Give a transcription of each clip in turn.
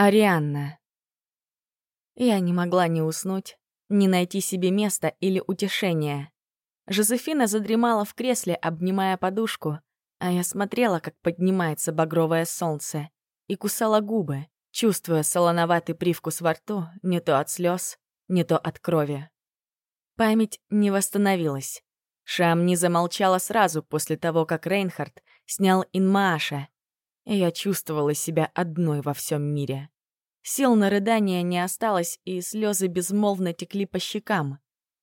Арианна. Я не могла ни уснуть, ни найти себе места или утешения. Жозефина задремала в кресле, обнимая подушку, а я смотрела, как поднимается багровое солнце, и кусала губы, чувствуя солоноватый привкус во рту не то от слез, не то от крови. Память не восстановилась. Шам не замолчала сразу после того, как Рейнхард снял Инмааша, я чувствовала себя одной во всем мире. Сил на рыдание не осталось, и слезы безмолвно текли по щекам.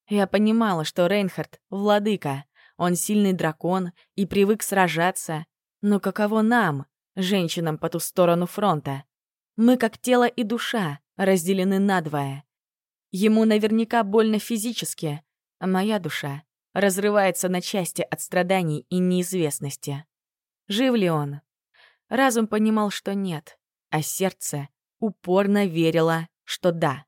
Я понимала, что Рейнхард — владыка, он сильный дракон и привык сражаться. Но каково нам, женщинам по ту сторону фронта? Мы как тело и душа, разделены надвое. Ему наверняка больно физически, а моя душа разрывается на части от страданий и неизвестности. Жив ли он? Разум понимал, что нет, а сердце упорно верило, что да.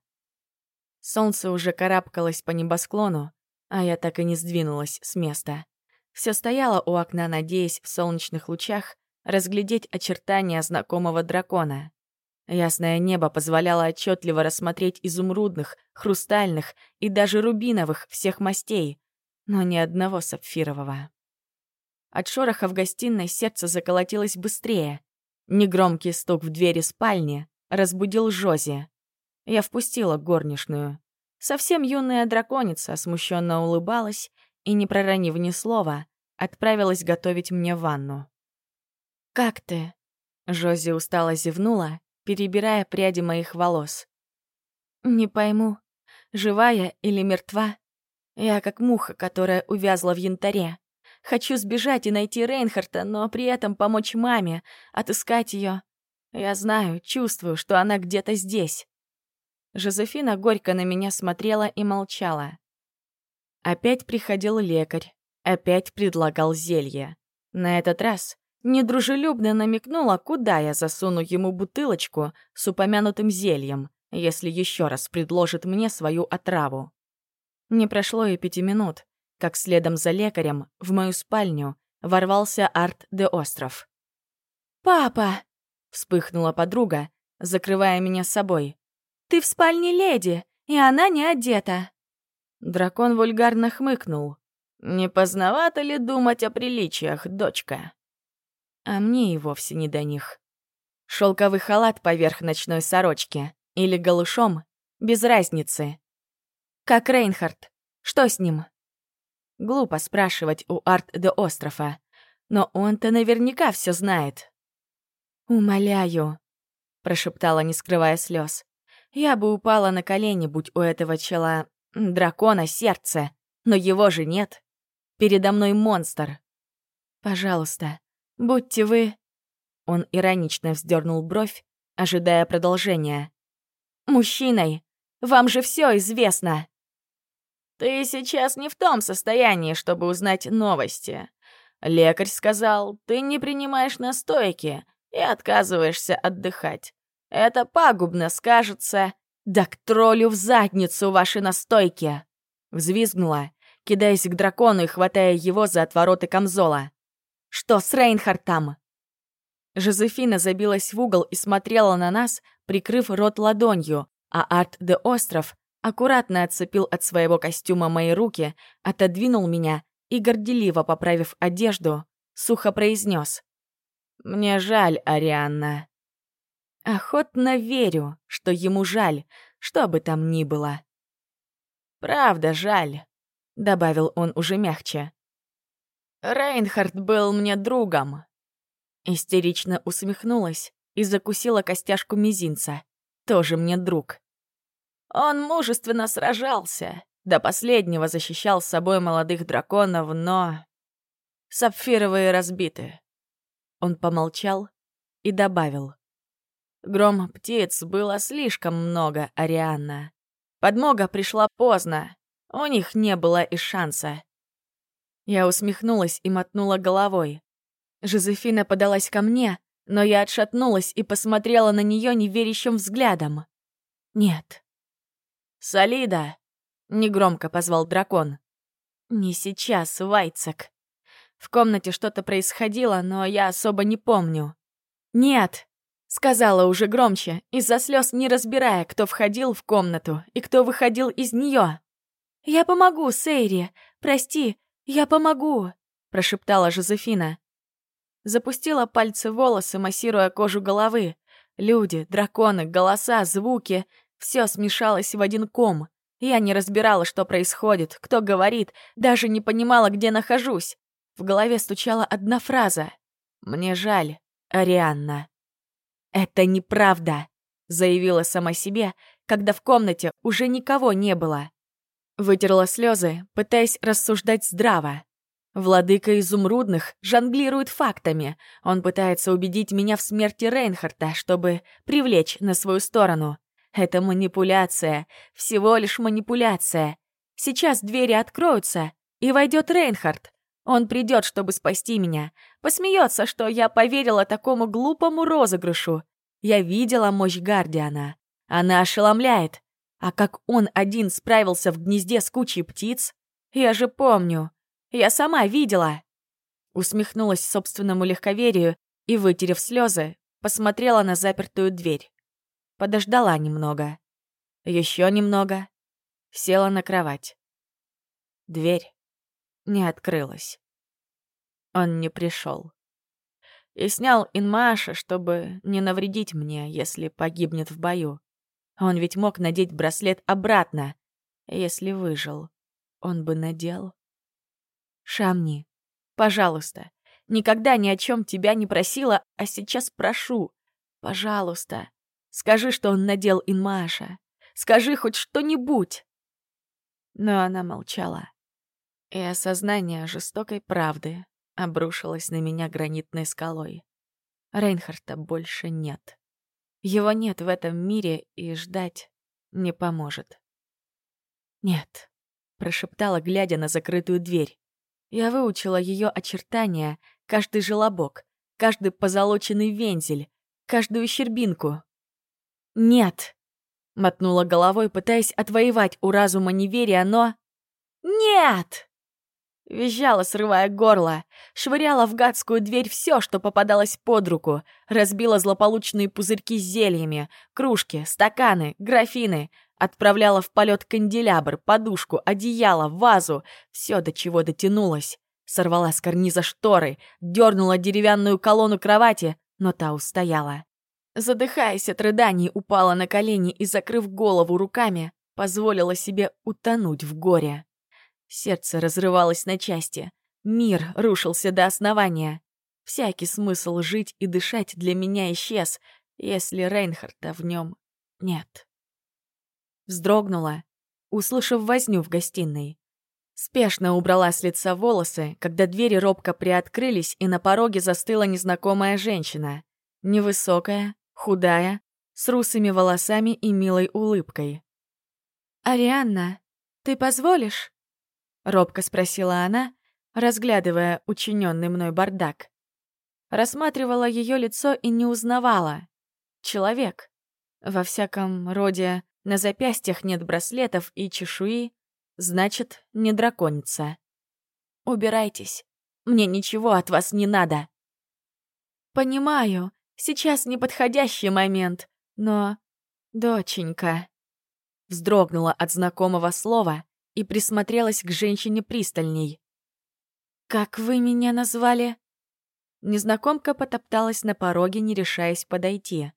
Солнце уже карабкалось по небосклону, а я так и не сдвинулась с места. Все стояла у окна, надеясь в солнечных лучах разглядеть очертания знакомого дракона. Ясное небо позволяло отчетливо рассмотреть изумрудных, хрустальных и даже рубиновых всех мастей, но ни одного сапфирового. От шороха в гостиной сердце заколотилось быстрее. Негромкий стук в двери спальни разбудил Жози. Я впустила горничную. Совсем юная драконица смущенно улыбалась и, не проронив ни слова, отправилась готовить мне ванну. «Как ты?» Жози устало зевнула, перебирая пряди моих волос. «Не пойму, живая или мертва? Я как муха, которая увязла в янтаре. Хочу сбежать и найти Рейнхарта, но при этом помочь маме, отыскать ее. Я знаю, чувствую, что она где-то здесь. Жозефина горько на меня смотрела и молчала. Опять приходил лекарь, опять предлагал зелье. На этот раз недружелюбно намекнула, куда я засуну ему бутылочку с упомянутым зельем, если еще раз предложит мне свою отраву. Не прошло и пяти минут, как следом за лекарем в мою спальню ворвался Арт де Остров. «Папа!» — вспыхнула подруга, закрывая меня с собой. «Ты в спальне леди, и она не одета!» Дракон вульгарно хмыкнул. «Не поздновато ли думать о приличиях, дочка?» А мне и вовсе не до них. Шелковый халат поверх ночной сорочки или голышом — без разницы. Как Рейнхард, что с ним? Глупо спрашивать у Арт де Острова, но он-то наверняка все знает. «Умоляю», — прошептала, не скрывая слез. «Я бы упала на колени, будь у этого чела дракона сердце, но его же нет. Передо мной монстр. Пожалуйста, будьте вы...» Он иронично вздернул бровь, ожидая продолжения. «Мужчиной! Вам же все известно!» «Ты сейчас не в том состоянии, чтобы узнать новости. Лекарь сказал, ты не принимаешь настойки и отказываешься отдыхать. Это пагубно скажется. Да к троллю в задницу ваши настойки!» Взвизгнула, кидаясь к дракону и хватая его за отвороты камзола. «Что с Рейнхартом?» Жозефина забилась в угол и смотрела на нас, прикрыв рот ладонью, а Арт де Остров аккуратно отцепил от своего костюма мои руки, отодвинул меня и, горделиво поправив одежду, сухо произнес. «Мне жаль, Арианна». Охотно верю, что ему жаль, что бы там ни было. «Правда жаль», — добавил он уже мягче. «Рейнхард был мне другом». Истерично усмехнулась и закусила костяшку мизинца. Тоже мне друг. Он мужественно сражался, до последнего защищал с собой молодых драконов, но... Сапфировые разбиты. Он помолчал и добавил. Гром птиц было слишком много, Арианна. Подмога пришла поздно, у них не было и шанса. Я усмехнулась и мотнула головой. Жозефина подалась ко мне, но я отшатнулась и посмотрела на нее неверящим взглядом. Нет, «Солида!» — негромко позвал дракон. «Не сейчас, Вайцек. В комнате что-то происходило, но я особо не помню. Нет!» Сказала уже громче, из-за слез не разбирая, кто входил в комнату и кто выходил из нее. «Я помогу, Сейри! Прости, я помогу!» — прошептала Жозефина. Запустила пальцы волосы, массируя кожу головы. Люди, драконы, голоса, звуки — все смешалось в один ком. Я не разбирала, что происходит, кто говорит, даже не понимала, где нахожусь. В голове стучала одна фраза. «Мне жаль, Арианна». «Это неправда», — заявила сама себе, когда в комнате уже никого не было. Вытерла слезы, пытаясь рассуждать здраво. Владыка изумрудных жонглирует фактами. Он пытается убедить меня в смерти Рейнхарта, чтобы привлечь на свою сторону. Это манипуляция, всего лишь манипуляция. Сейчас двери откроются, и войдет Рейнхард. Он придет, чтобы спасти меня. Посмеется, что я поверила такому глупому розыгрышу. Я видела мощь Гардиана. Она ошеломляет. А как он один справился в гнезде с кучей птиц? Я же помню. Я сама видела. Усмехнулась собственному легковерию и, вытерев слезы, посмотрела на запертую дверь. Подождала немного. Еще немного. Села на кровать. Дверь не открылась. Он не пришел. И снял Инмаша, чтобы не навредить мне, если погибнет в бою. Он ведь мог надеть браслет обратно. Если выжил, он бы надел. Шамни, пожалуйста, никогда ни о чем тебя не просила, а сейчас прошу. Пожалуйста, скажи, что он надел Инмаша. Скажи хоть что-нибудь. Но она молчала. И осознание жестокой правды обрушилось на меня гранитной скалой. Рейнхарта больше нет. Его нет в этом мире, и ждать не поможет. «Нет», — прошептала, глядя на закрытую дверь. Я выучила ее очертания, каждый желобок, каждый позолоченный вензель, каждую щербинку. «Нет!» — мотнула головой, пытаясь отвоевать у разума неверия, но... «Нет!» Визжала, срывая горло, швыряла в гадскую дверь все, что попадалось под руку, разбила злополучные пузырьки с зельями, кружки, стаканы, графины, отправляла в полет канделябр, подушку, одеяло, вазу, все до чего дотянулась. Сорвала с карниза шторы, дернула деревянную колонну кровати, но та устояла. Задыхаясь от рыданий, упала на колени и, закрыв голову руками, позволила себе утонуть в горе. Сердце разрывалось на части. Мир рушился до основания. Всякий смысл жить и дышать для меня исчез, если Рейнхарда в нем нет. Вздрогнула, услышав возню в гостиной. Спешно убрала с лица волосы, когда двери робко приоткрылись, и на пороге застыла незнакомая женщина. Невысокая, худая, с русыми волосами и милой улыбкой. «Арианна, ты позволишь?» Робко спросила она, разглядывая учиненный мной бардак. Рассматривала ее лицо и не узнавала. Человек. Во всяком роде на запястьях нет браслетов и чешуи, значит, не драконица. Убирайтесь. Мне ничего от вас не надо. Понимаю, сейчас неподходящий момент, но... Доченька... Вздрогнула от знакомого слова и присмотрелась к женщине пристальней. «Как вы меня назвали?» Незнакомка потопталась на пороге, не решаясь подойти.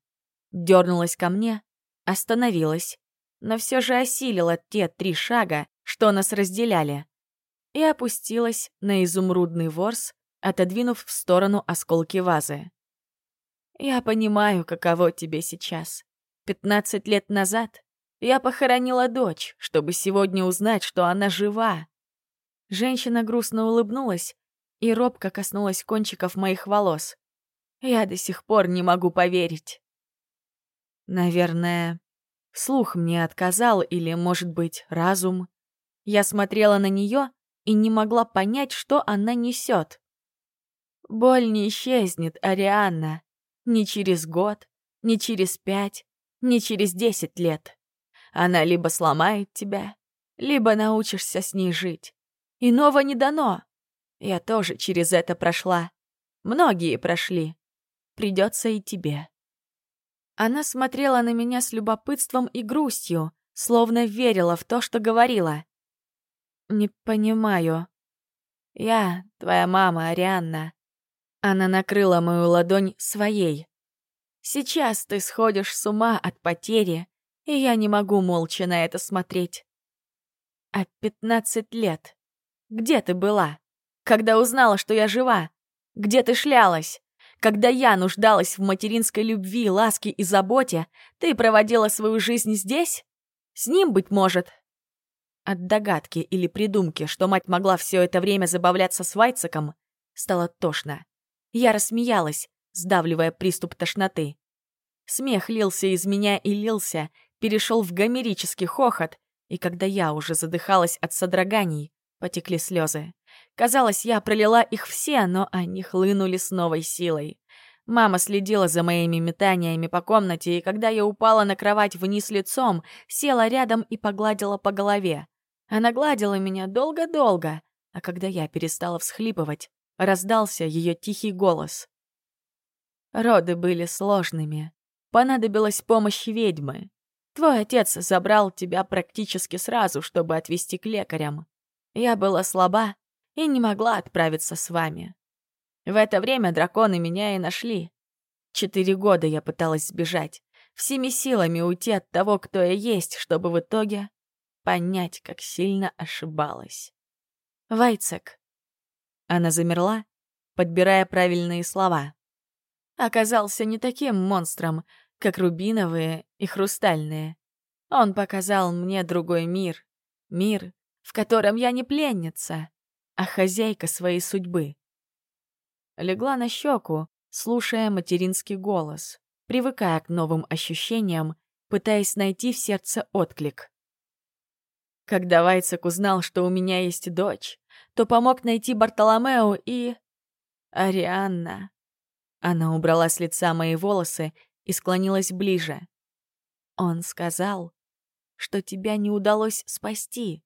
Дернулась ко мне, остановилась, но все же осилила те три шага, что нас разделяли, и опустилась на изумрудный ворс, отодвинув в сторону осколки вазы. «Я понимаю, каково тебе сейчас. Пятнадцать лет назад я похоронила дочь, чтобы сегодня узнать, что она жива. Женщина грустно улыбнулась и робко коснулась кончиков моих волос. Я до сих пор не могу поверить. Наверное, слух мне отказал или, может быть, разум. Я смотрела на нее и не могла понять, что она несет. Боль не исчезнет, Арианна. Ни через год, ни через пять, ни через десять лет. Она либо сломает тебя, либо научишься с ней жить. Иного не дано. Я тоже через это прошла. Многие прошли. Придется и тебе. Она смотрела на меня с любопытством и грустью, словно верила в то, что говорила. «Не понимаю. Я твоя мама, Арианна». Она накрыла мою ладонь своей. «Сейчас ты сходишь с ума от потери, и я не могу молча на это смотреть. А пятнадцать лет. Где ты была? Когда узнала, что я жива? Где ты шлялась? Когда я нуждалась в материнской любви, ласке и заботе, ты проводила свою жизнь здесь? С ним, быть может?» От догадки или придумки, что мать могла все это время забавляться с Вайцеком, стало тошно. Я рассмеялась, сдавливая приступ тошноты. Смех лился из меня и лился, перешел в гомерический хохот, и когда я уже задыхалась от содроганий, потекли слезы. Казалось, я пролила их все, но они хлынули с новой силой. Мама следила за моими метаниями по комнате, и когда я упала на кровать вниз лицом, села рядом и погладила по голове. Она гладила меня долго-долго, а когда я перестала всхлипывать, раздался ее тихий голос. Роды были сложными. Понадобилась помощь ведьмы. Твой отец забрал тебя практически сразу, чтобы отвезти к лекарям. Я была слаба и не могла отправиться с вами. В это время драконы меня и нашли. Четыре года я пыталась сбежать, всеми силами уйти от того, кто я есть, чтобы в итоге понять, как сильно ошибалась. Вайцек. Она замерла, подбирая правильные слова. Оказался не таким монстром, как рубиновые и хрустальные. Он показал мне другой мир. Мир, в котором я не пленница, а хозяйка своей судьбы. Легла на щеку, слушая материнский голос, привыкая к новым ощущениям, пытаясь найти в сердце отклик. Когда Вайцек узнал, что у меня есть дочь, то помог найти Бартоломео и... Арианна. Она убрала с лица мои волосы и склонилась ближе. Он сказал, что тебя не удалось спасти,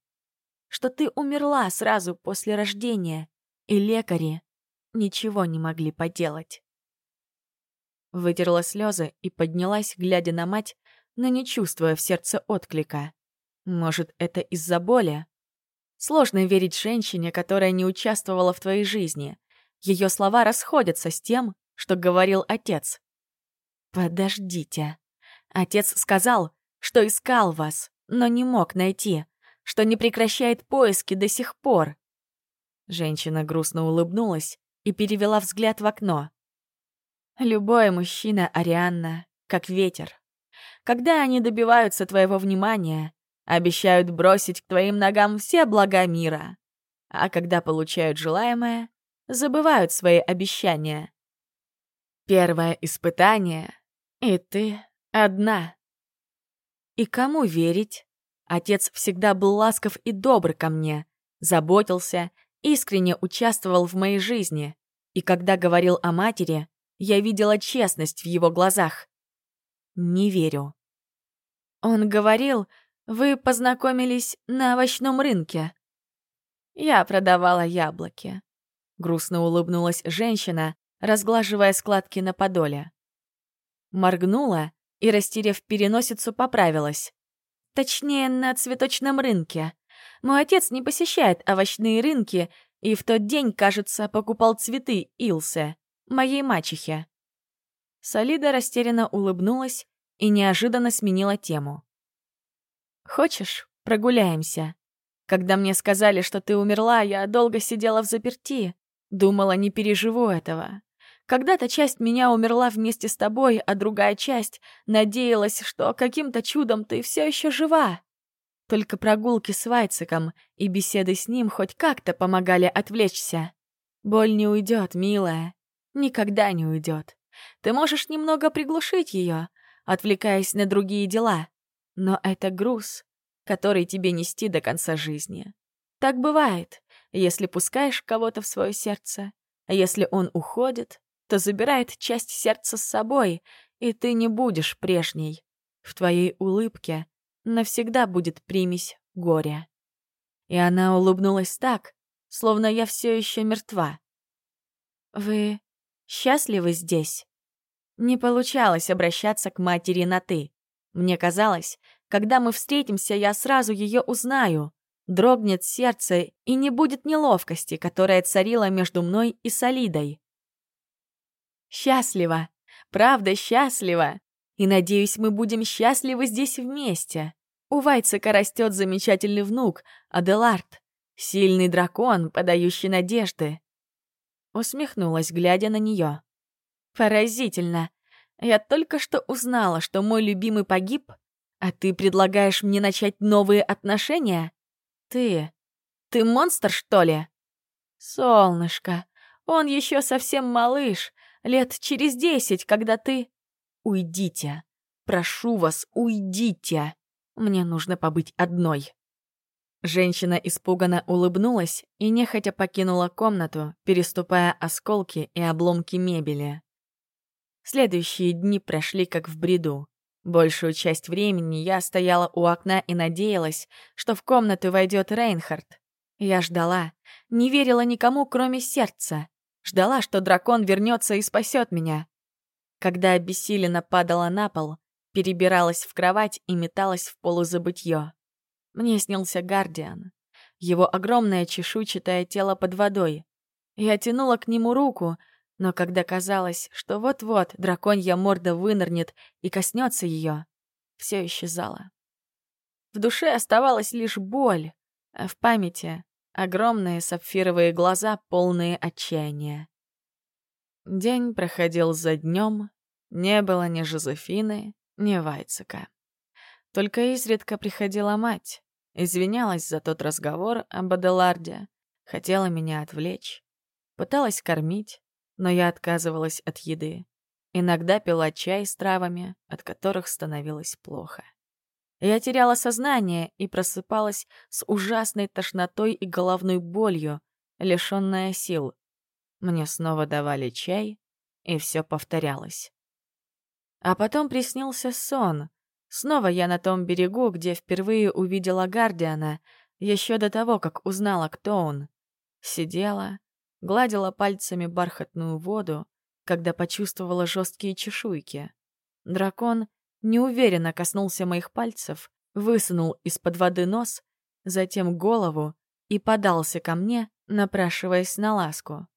что ты умерла сразу после рождения, и лекари ничего не могли поделать. Вытерла слезы и поднялась, глядя на мать, но не чувствуя в сердце отклика. Может, это из-за боли? Сложно верить женщине, которая не участвовала в твоей жизни. Ее слова расходятся с тем, что говорил отец. «Подождите. Отец сказал, что искал вас, но не мог найти, что не прекращает поиски до сих пор». Женщина грустно улыбнулась и перевела взгляд в окно. «Любой мужчина, Арианна, как ветер. Когда они добиваются твоего внимания, Обещают бросить к твоим ногам все блага мира. А когда получают желаемое, забывают свои обещания. Первое испытание, и ты одна. И кому верить? Отец всегда был ласков и добр ко мне, заботился, искренне участвовал в моей жизни. И когда говорил о матери, я видела честность в его глазах. Не верю. Он говорил, вы познакомились на овощном рынке. Я продавала яблоки. Грустно улыбнулась женщина, разглаживая складки на подоле. Моргнула и, растерев переносицу, поправилась. Точнее, на цветочном рынке. Мой отец не посещает овощные рынки и в тот день, кажется, покупал цветы Илсе, моей мачехе. Солида растерянно улыбнулась и неожиданно сменила тему. Хочешь, прогуляемся? Когда мне сказали, что ты умерла, я долго сидела в заперти. Думала, не переживу этого. Когда-то часть меня умерла вместе с тобой, а другая часть надеялась, что каким-то чудом ты все еще жива. Только прогулки с Вайциком и беседы с ним хоть как-то помогали отвлечься. Боль не уйдет, милая. Никогда не уйдет. Ты можешь немного приглушить ее, отвлекаясь на другие дела. Но это груз, который тебе нести до конца жизни. Так бывает, если пускаешь кого-то в свое сердце, а если он уходит, то забирает часть сердца с собой, и ты не будешь прежней. В твоей улыбке навсегда будет примесь горя. И она улыбнулась так, словно я все еще мертва. «Вы счастливы здесь?» Не получалось обращаться к матери на «ты». Мне казалось, когда мы встретимся, я сразу ее узнаю. Дрогнет сердце, и не будет неловкости, которая царила между мной и Солидой. Счастлива, правда счастлива. И надеюсь, мы будем счастливы здесь вместе. У Вайцека растет замечательный внук, Аделард. Сильный дракон, подающий надежды. Усмехнулась, глядя на нее. Поразительно. Я только что узнала, что мой любимый погиб, а ты предлагаешь мне начать новые отношения? Ты... Ты монстр, что ли? Солнышко, он еще совсем малыш, лет через десять, когда ты... Уйдите. Прошу вас, уйдите. Мне нужно побыть одной. Женщина испуганно улыбнулась и нехотя покинула комнату, переступая осколки и обломки мебели. Следующие дни прошли как в бреду. Большую часть времени я стояла у окна и надеялась, что в комнату войдет Рейнхард. Я ждала, не верила никому, кроме сердца. Ждала, что дракон вернется и спасет меня. Когда обессиленно падала на пол, перебиралась в кровать и металась в полузабытье. Мне снился Гардиан. Его огромное чешуйчатое тело под водой. Я тянула к нему руку, но когда казалось, что вот-вот драконья морда вынырнет и коснется ее, все исчезало. В душе оставалась лишь боль, а в памяти — огромные сапфировые глаза, полные отчаяния. День проходил за днем, не было ни Жозефины, ни Вайцека. Только изредка приходила мать, извинялась за тот разговор об Аделарде, хотела меня отвлечь, пыталась кормить, но я отказывалась от еды. Иногда пила чай с травами, от которых становилось плохо. Я теряла сознание и просыпалась с ужасной тошнотой и головной болью, лишённая сил. Мне снова давали чай, и все повторялось. А потом приснился сон. Снова я на том берегу, где впервые увидела Гардиана, еще до того, как узнала, кто он. Сидела, гладила пальцами бархатную воду, когда почувствовала жесткие чешуйки. Дракон неуверенно коснулся моих пальцев, высунул из-под воды нос, затем голову и подался ко мне, напрашиваясь на ласку.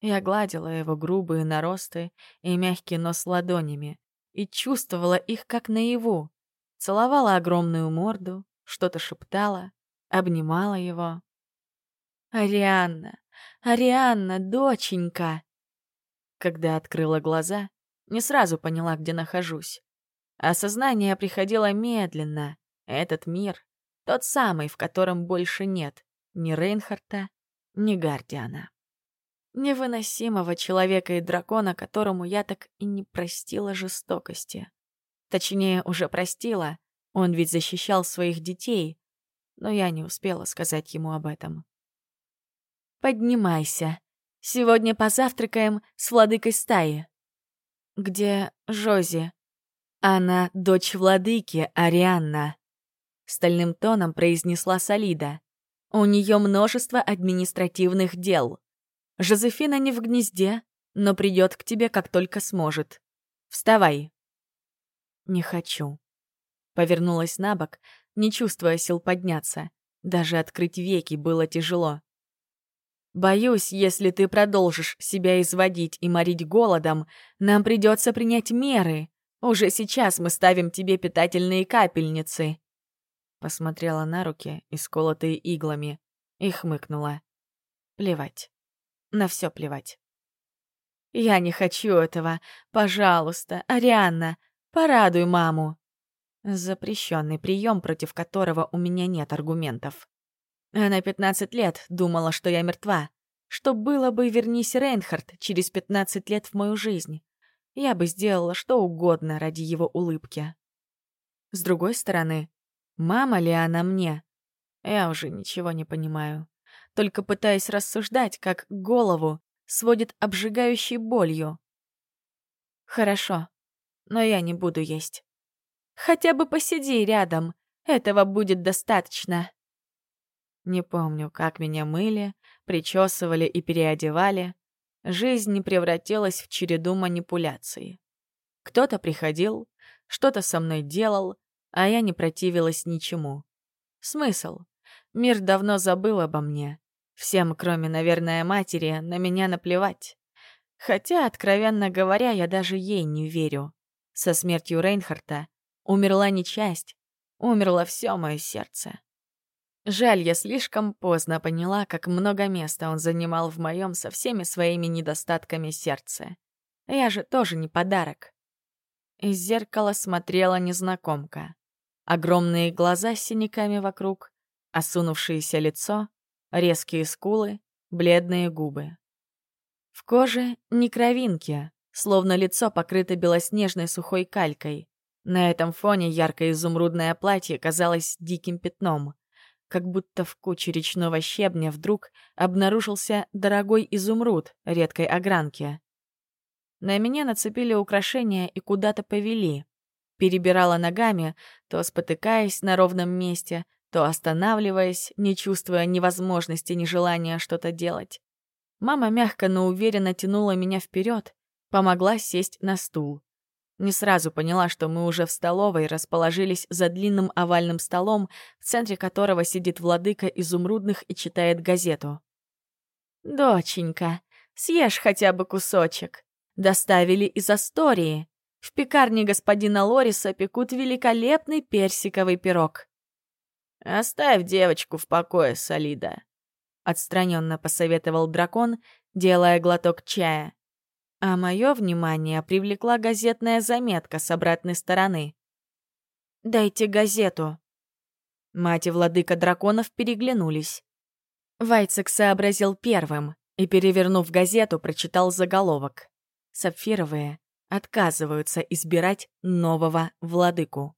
Я гладила его грубые наросты и мягкий нос ладонями и чувствовала их как наяву. Целовала огромную морду, что-то шептала, обнимала его. «Арианна! Арианна, доченька!» Когда открыла глаза, не сразу поняла, где нахожусь. Осознание приходило медленно. Этот мир — тот самый, в котором больше нет ни Рейнхарта, ни Гардиана. Невыносимого человека и дракона, которому я так и не простила жестокости. Точнее, уже простила, он ведь защищал своих детей, но я не успела сказать ему об этом. Поднимайся. Сегодня позавтракаем с владыкой стаи. Где Жози? Она дочь владыки, Арианна. Стальным тоном произнесла Солида. У нее множество административных дел. Жозефина не в гнезде, но придет к тебе, как только сможет. Вставай. Не хочу. Повернулась на бок, не чувствуя сил подняться. Даже открыть веки было тяжело. Боюсь, если ты продолжишь себя изводить и морить голодом, нам придется принять меры. Уже сейчас мы ставим тебе питательные капельницы. Посмотрела на руки, исколотые иглами, и хмыкнула. Плевать. На все плевать. Я не хочу этого. Пожалуйста, Арианна, порадуй маму. Запрещенный прием, против которого у меня нет аргументов. Она 15 лет думала, что я мертва. Что было бы, вернись Рейнхард через 15 лет в мою жизнь. Я бы сделала что угодно ради его улыбки. С другой стороны, мама ли она мне? Я уже ничего не понимаю. Только пытаюсь рассуждать, как голову сводит обжигающей болью. Хорошо, но я не буду есть. Хотя бы посиди рядом, этого будет достаточно. Не помню, как меня мыли, причесывали и переодевали. Жизнь не превратилась в череду манипуляций. Кто-то приходил, что-то со мной делал, а я не противилась ничему. Смысл? Мир давно забыл обо мне. Всем, кроме, наверное, матери, на меня наплевать. Хотя, откровенно говоря, я даже ей не верю. Со смертью Рейнхарта умерла не часть, умерло все мое сердце. Жаль, я слишком поздно поняла, как много места он занимал в моем со всеми своими недостатками сердце. Я же тоже не подарок. Из зеркала смотрела незнакомка. Огромные глаза с синяками вокруг, осунувшееся лицо, резкие скулы, бледные губы. В коже ни кровинки, словно лицо покрыто белоснежной сухой калькой. На этом фоне яркое изумрудное платье казалось диким пятном как будто в куче речного щебня вдруг обнаружился дорогой изумруд редкой огранки. На меня нацепили украшения и куда-то повели. Перебирала ногами, то спотыкаясь на ровном месте, то останавливаясь, не чувствуя ни возможности, ни желания что-то делать. Мама мягко, но уверенно тянула меня вперед, помогла сесть на стул. Не сразу поняла, что мы уже в столовой расположились за длинным овальным столом, в центре которого сидит владыка изумрудных и читает газету. «Доченька, съешь хотя бы кусочек. Доставили из Астории. В пекарне господина Лориса пекут великолепный персиковый пирог». «Оставь девочку в покое, Солида», — отстраненно посоветовал дракон, делая глоток чая а мое внимание привлекла газетная заметка с обратной стороны. «Дайте газету». Мать и владыка драконов переглянулись. Вайцек сообразил первым и, перевернув газету, прочитал заголовок. Сапфировые отказываются избирать нового владыку.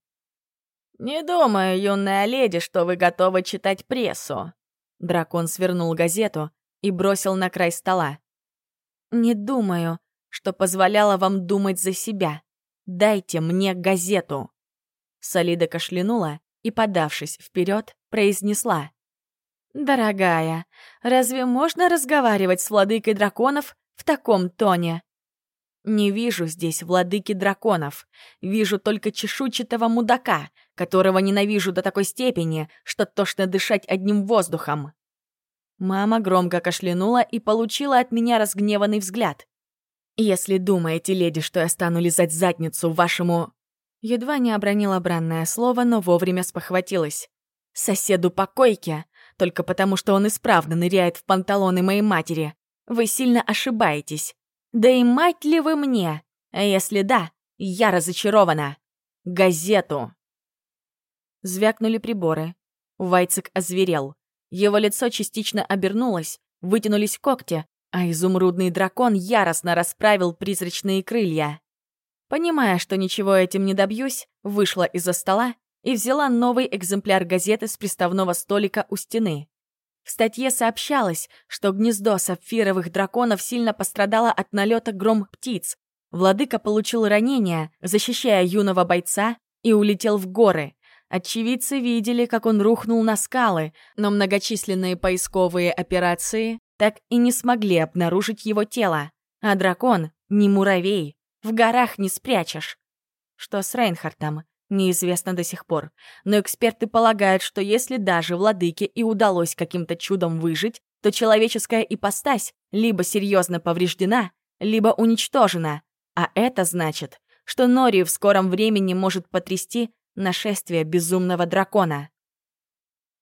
«Не думаю, юная леди, что вы готовы читать прессу». Дракон свернул газету и бросил на край стола. «Не думаю, что позволяло вам думать за себя. Дайте мне газету!» Солида кашлянула и, подавшись вперед, произнесла. «Дорогая, разве можно разговаривать с владыкой драконов в таком тоне?» «Не вижу здесь владыки драконов. Вижу только чешуйчатого мудака, которого ненавижу до такой степени, что тошно дышать одним воздухом». Мама громко кашлянула и получила от меня разгневанный взгляд. «Если думаете, леди, что я стану лизать задницу вашему...» Едва не обронила бранное слово, но вовремя спохватилась. «Соседу по койке, только потому что он исправно ныряет в панталоны моей матери. Вы сильно ошибаетесь. Да и мать ли вы мне? А если да, я разочарована. Газету!» Звякнули приборы. Вайцек озверел. Его лицо частично обернулось, вытянулись когти, а изумрудный дракон яростно расправил призрачные крылья. Понимая, что ничего этим не добьюсь, вышла из-за стола и взяла новый экземпляр газеты с приставного столика у стены. В статье сообщалось, что гнездо сапфировых драконов сильно пострадало от налета гром птиц. Владыка получил ранение, защищая юного бойца, и улетел в горы. Очевидцы видели, как он рухнул на скалы, но многочисленные поисковые операции так и не смогли обнаружить его тело. А дракон — не муравей, в горах не спрячешь. Что с Рейнхартом, неизвестно до сих пор, но эксперты полагают, что если даже владыке и удалось каким-то чудом выжить, то человеческая ипостась либо серьезно повреждена, либо уничтожена, а это значит, что Норию в скором времени может потрясти нашествие безумного дракона.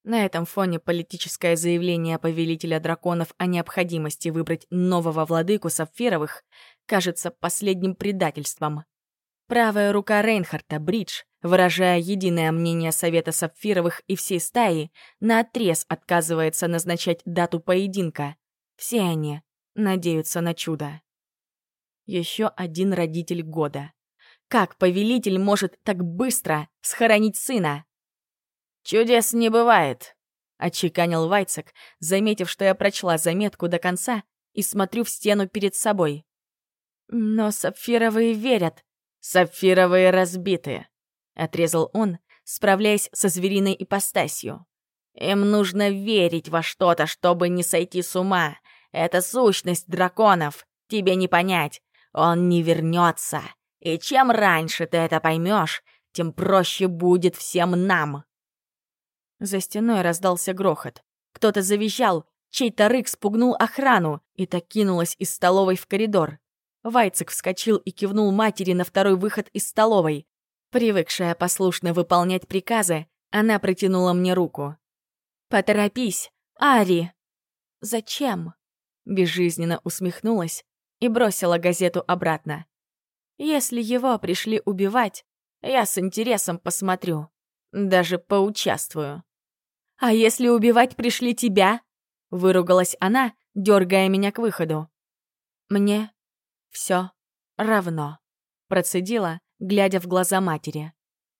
На этом фоне политическое заявление повелителя драконов о необходимости выбрать нового владыку Сапфировых кажется последним предательством. Правая рука Рейнхарта, Бридж, выражая единое мнение Совета Сапфировых и всей стаи, наотрез отказывается назначать дату поединка. Все они надеются на чудо. Еще один родитель года. Как повелитель может так быстро схоронить сына? «Чудес не бывает», — отчеканил Вайцек, заметив, что я прочла заметку до конца и смотрю в стену перед собой. «Но сапфировые верят». «Сапфировые разбиты», — отрезал он, справляясь со звериной ипостасью. «Им нужно верить во что-то, чтобы не сойти с ума. Это сущность драконов. Тебе не понять. Он не вернется. И чем раньше ты это поймешь, тем проще будет всем нам. За стеной раздался грохот. Кто-то завизжал, чей-то рык спугнул охрану, и так кинулась из столовой в коридор. Вайцек вскочил и кивнул матери на второй выход из столовой. Привыкшая послушно выполнять приказы, она протянула мне руку. «Поторопись, Ари!» «Зачем?» Безжизненно усмехнулась и бросила газету обратно. «Если его пришли убивать, я с интересом посмотрю, даже поучаствую». «А если убивать пришли тебя?» — выругалась она, дергая меня к выходу. «Мне все равно», — процедила, глядя в глаза матери.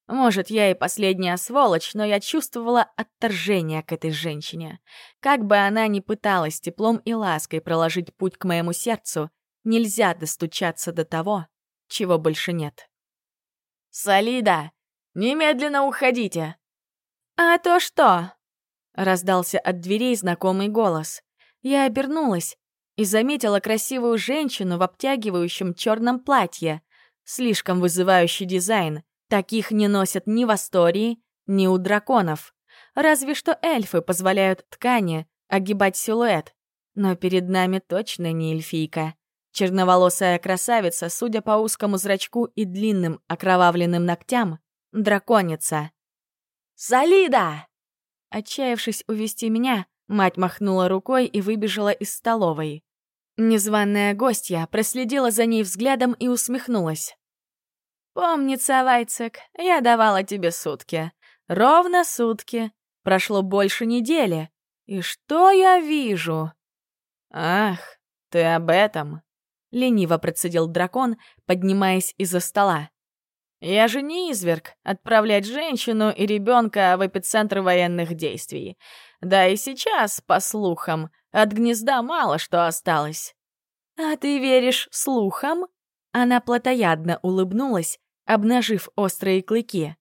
Может, я и последняя сволочь, но я чувствовала отторжение к этой женщине. Как бы она ни пыталась теплом и лаской проложить путь к моему сердцу, нельзя достучаться до того, чего больше нет. «Солида, немедленно уходите!» «А то что?» — раздался от дверей знакомый голос. Я обернулась и заметила красивую женщину в обтягивающем черном платье. Слишком вызывающий дизайн — Таких не носят ни в Астории, ни у драконов. Разве что эльфы позволяют ткани огибать силуэт. Но перед нами точно не эльфийка. Черноволосая красавица, судя по узкому зрачку и длинным окровавленным ногтям, драконица. «Солида!» Отчаявшись увести меня, мать махнула рукой и выбежала из столовой. Незваная гостья проследила за ней взглядом и усмехнулась. «Помнится, Вайцек, я давала тебе сутки. Ровно сутки. Прошло больше недели. И что я вижу?» «Ах, ты об этом!» — лениво процедил дракон, поднимаясь из-за стола. «Я же не изверг отправлять женщину и ребенка в эпицентр военных действий. Да и сейчас, по слухам, от гнезда мало что осталось». «А ты веришь слухам?» Она плотоядно улыбнулась, обнажив острые клыки.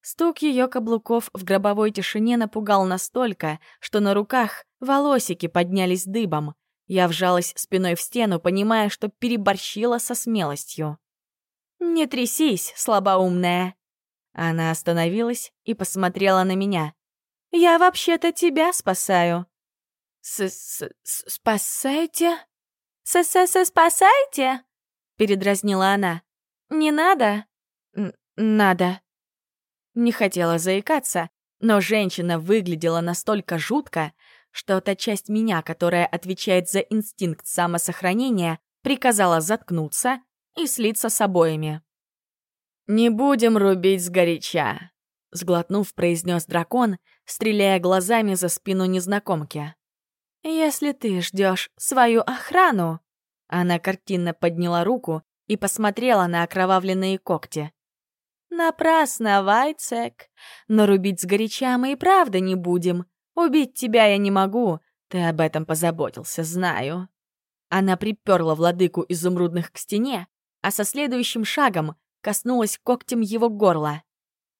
Стук ее каблуков в гробовой тишине напугал настолько, что на руках волосики поднялись дыбом. Я вжалась спиной в стену, понимая, что переборщила со смелостью. «Не трясись, слабоумная!» Она остановилась и посмотрела на меня. «Я вообще-то тебя спасаю!» «С-с-спасайте?» «С-с-спасайте?» — передразнила она. «Не надо?» «Надо». Не хотела заикаться, но женщина выглядела настолько жутко, что та часть меня, которая отвечает за инстинкт самосохранения, приказала заткнуться и слиться с обоими. «Не будем рубить сгоряча», — сглотнув, произнес дракон, стреляя глазами за спину незнакомки. «Если ты ждешь свою охрану...» Она картинно подняла руку и посмотрела на окровавленные когти. «Напрасно, Вайцек. Но рубить сгоряча мы и правда не будем. Убить тебя я не могу. Ты об этом позаботился, знаю». Она приперла владыку изумрудных к стене, а со следующим шагом коснулась когтем его горла.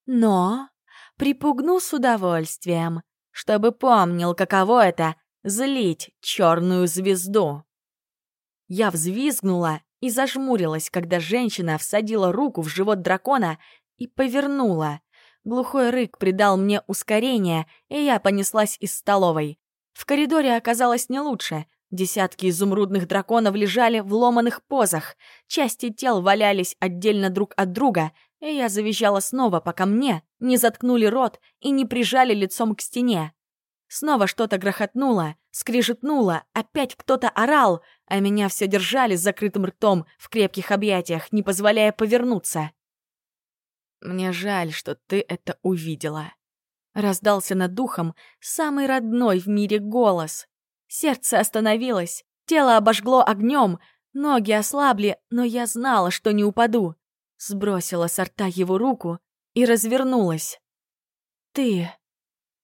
«Но припугну с удовольствием, чтобы помнил, каково это — злить черную звезду». Я взвизгнула и зажмурилась, когда женщина всадила руку в живот дракона и повернула. Глухой рык придал мне ускорение, и я понеслась из столовой. В коридоре оказалось не лучше. Десятки изумрудных драконов лежали в ломаных позах, части тел валялись отдельно друг от друга, и я завизжала снова, пока мне не заткнули рот и не прижали лицом к стене. Снова что-то грохотнуло, скрижетнуло, опять кто-то орал, а меня все держали с закрытым ртом в крепких объятиях, не позволяя повернуться. «Мне жаль, что ты это увидела». Раздался над духом самый родной в мире голос. Сердце остановилось, тело обожгло огнем, ноги ослабли, но я знала, что не упаду. Сбросила с рта его руку и развернулась. «Ты...»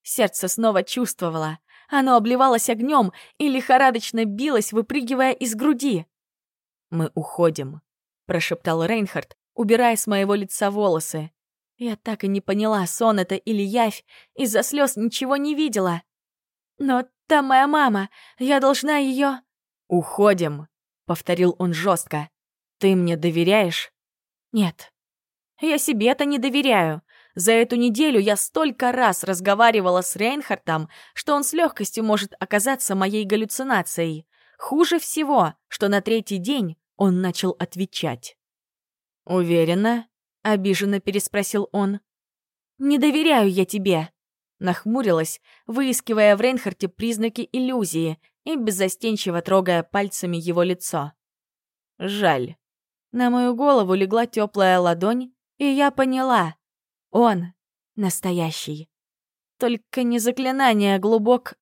Сердце снова чувствовало. Оно обливалось огнем и лихорадочно билось, выпрыгивая из груди. «Мы уходим», — прошептал Рейнхард, убирая с моего лица волосы. Я так и не поняла, сон это или явь, из-за слез ничего не видела. Но там моя мама, я должна ее. «Уходим», — повторил он жестко. «Ты мне доверяешь?» Нет. Я себе-то не доверяю. За эту неделю я столько раз разговаривала с Рейнхартом, что он с легкостью может оказаться моей галлюцинацией. Хуже всего, что на третий день он начал отвечать. «Уверена?» — обиженно переспросил он. «Не доверяю я тебе», — нахмурилась, выискивая в Рейнхарте признаки иллюзии и беззастенчиво трогая пальцами его лицо. «Жаль». На мою голову легла теплая ладонь, и я поняла — он настоящий. Только не заклинание глубок